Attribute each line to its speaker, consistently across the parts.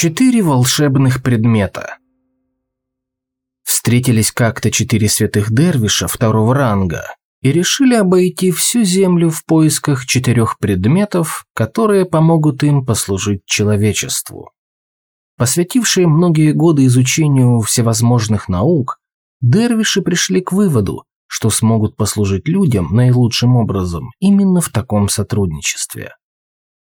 Speaker 1: Четыре волшебных предмета. Встретились как-то четыре святых дервиша второго ранга и решили обойти всю землю в поисках четырех предметов, которые помогут им послужить человечеству. Посвятившие многие годы изучению всевозможных наук, дервиши пришли к выводу, что смогут послужить людям наилучшим образом именно в таком сотрудничестве.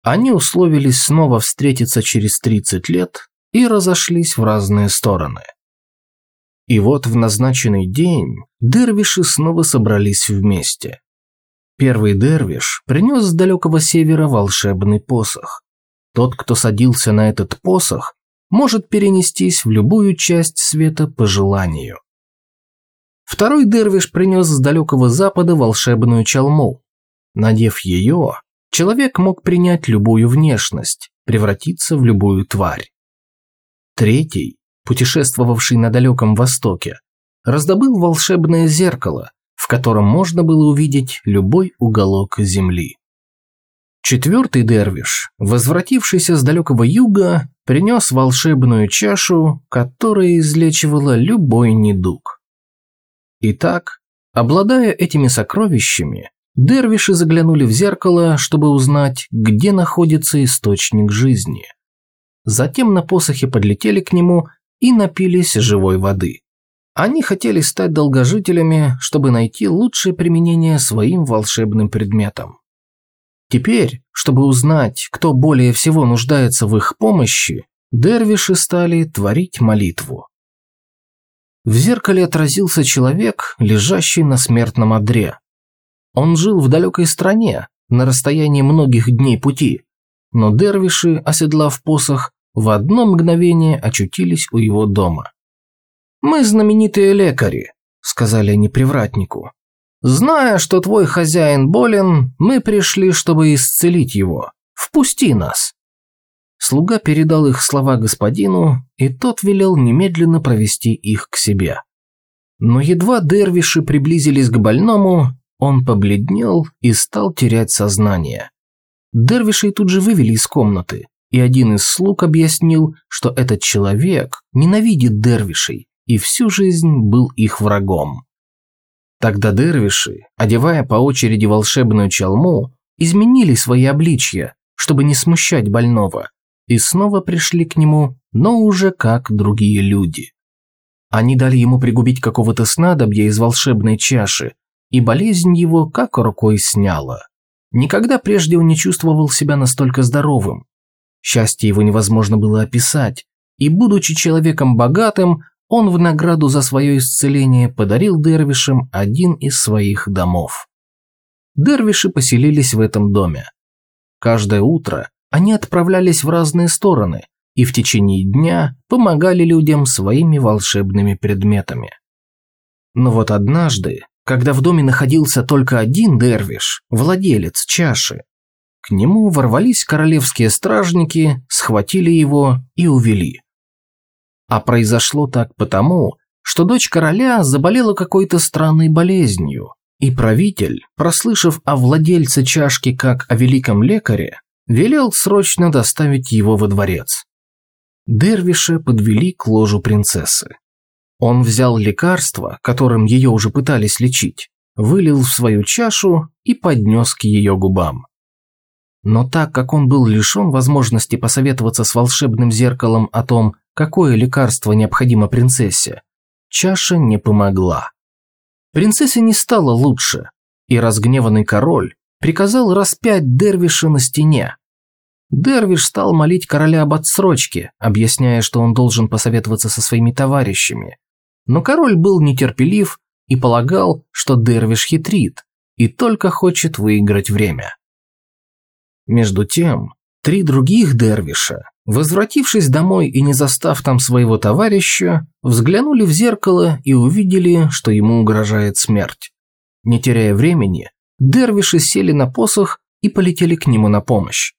Speaker 1: Они условились снова встретиться через 30 лет и разошлись в разные стороны. И вот в назначенный день дервиши снова собрались вместе. Первый дервиш принес с далекого севера волшебный посох. Тот, кто садился на этот посох, может перенестись в любую часть света по желанию. Второй дервиш принес с далекого запада волшебную чалму. Надев ее, Человек мог принять любую внешность, превратиться в любую тварь. Третий, путешествовавший на далеком востоке, раздобыл волшебное зеркало, в котором можно было увидеть любой уголок земли. Четвертый дервиш, возвратившийся с далекого юга, принес волшебную чашу, которая излечивала любой недуг. Итак, обладая этими сокровищами, Дервиши заглянули в зеркало, чтобы узнать, где находится источник жизни. Затем на посохе подлетели к нему и напились живой воды. Они хотели стать долгожителями, чтобы найти лучшее применение своим волшебным предметам. Теперь, чтобы узнать, кто более всего нуждается в их помощи, дервиши стали творить молитву. В зеркале отразился человек, лежащий на смертном одре. Он жил в далекой стране, на расстоянии многих дней пути, но дервиши, оседлав посох, в одно мгновение очутились у его дома. «Мы знаменитые лекари», – сказали они привратнику. «Зная, что твой хозяин болен, мы пришли, чтобы исцелить его. Впусти нас». Слуга передал их слова господину, и тот велел немедленно провести их к себе. Но едва дервиши приблизились к больному, он побледнел и стал терять сознание. Дервишей тут же вывели из комнаты, и один из слуг объяснил, что этот человек ненавидит дервишей и всю жизнь был их врагом. Тогда дервиши, одевая по очереди волшебную чалму, изменили свои обличья, чтобы не смущать больного, и снова пришли к нему, но уже как другие люди. Они дали ему пригубить какого-то снадобья из волшебной чаши, и болезнь его как рукой сняла. Никогда прежде он не чувствовал себя настолько здоровым. Счастье его невозможно было описать, и, будучи человеком богатым, он в награду за свое исцеление подарил дервишам один из своих домов. Дервиши поселились в этом доме. Каждое утро они отправлялись в разные стороны и в течение дня помогали людям своими волшебными предметами. Но вот однажды когда в доме находился только один дервиш, владелец чаши. К нему ворвались королевские стражники, схватили его и увели. А произошло так потому, что дочь короля заболела какой-то странной болезнью, и правитель, прослышав о владельце чашки как о великом лекаре, велел срочно доставить его во дворец. Дервиша подвели к ложу принцессы. Он взял лекарство, которым ее уже пытались лечить, вылил в свою чашу и поднес к ее губам. Но так как он был лишен возможности посоветоваться с волшебным зеркалом о том, какое лекарство необходимо принцессе, чаша не помогла. Принцессе не стало лучше, и разгневанный король приказал распять Дервиша на стене. Дервиш стал молить короля об отсрочке, объясняя, что он должен посоветоваться со своими товарищами, но король был нетерпелив и полагал, что Дервиш хитрит и только хочет выиграть время. Между тем, три других Дервиша, возвратившись домой и не застав там своего товарища, взглянули в зеркало и увидели, что ему угрожает смерть. Не теряя времени, Дервиши сели на посох и полетели к нему на помощь.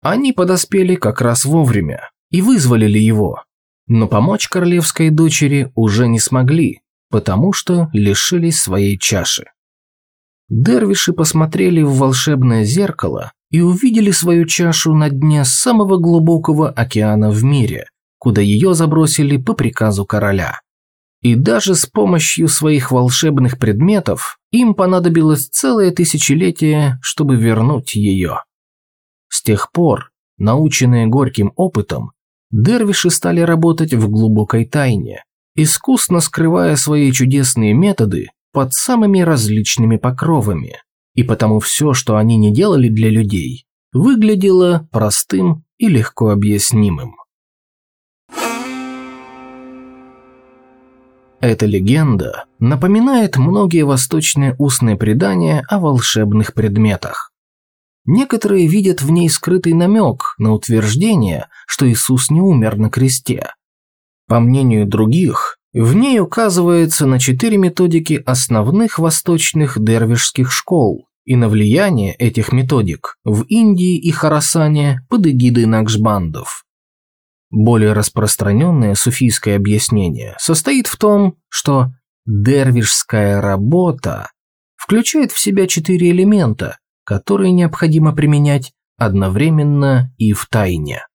Speaker 1: Они подоспели как раз вовремя и вызволили его, но помочь королевской дочери уже не смогли, потому что лишились своей чаши. Дервиши посмотрели в волшебное зеркало и увидели свою чашу на дне самого глубокого океана в мире, куда ее забросили по приказу короля. И даже с помощью своих волшебных предметов им понадобилось целое тысячелетие, чтобы вернуть ее. С тех пор, наученные горьким опытом, дервиши стали работать в глубокой тайне, искусно скрывая свои чудесные методы под самыми различными покровами. И потому все, что они не делали для людей, выглядело простым и легко объяснимым. Эта легенда напоминает многие восточные устные предания о волшебных предметах. Некоторые видят в ней скрытый намек на утверждение, что Иисус не умер на кресте. По мнению других, в ней указывается на четыре методики основных восточных дервишских школ и на влияние этих методик в Индии и Харасане под эгидой Накшбандов. Более распространенное суфийское объяснение состоит в том, что дервишская работа включает в себя четыре элемента, которые необходимо применять одновременно и в тайне.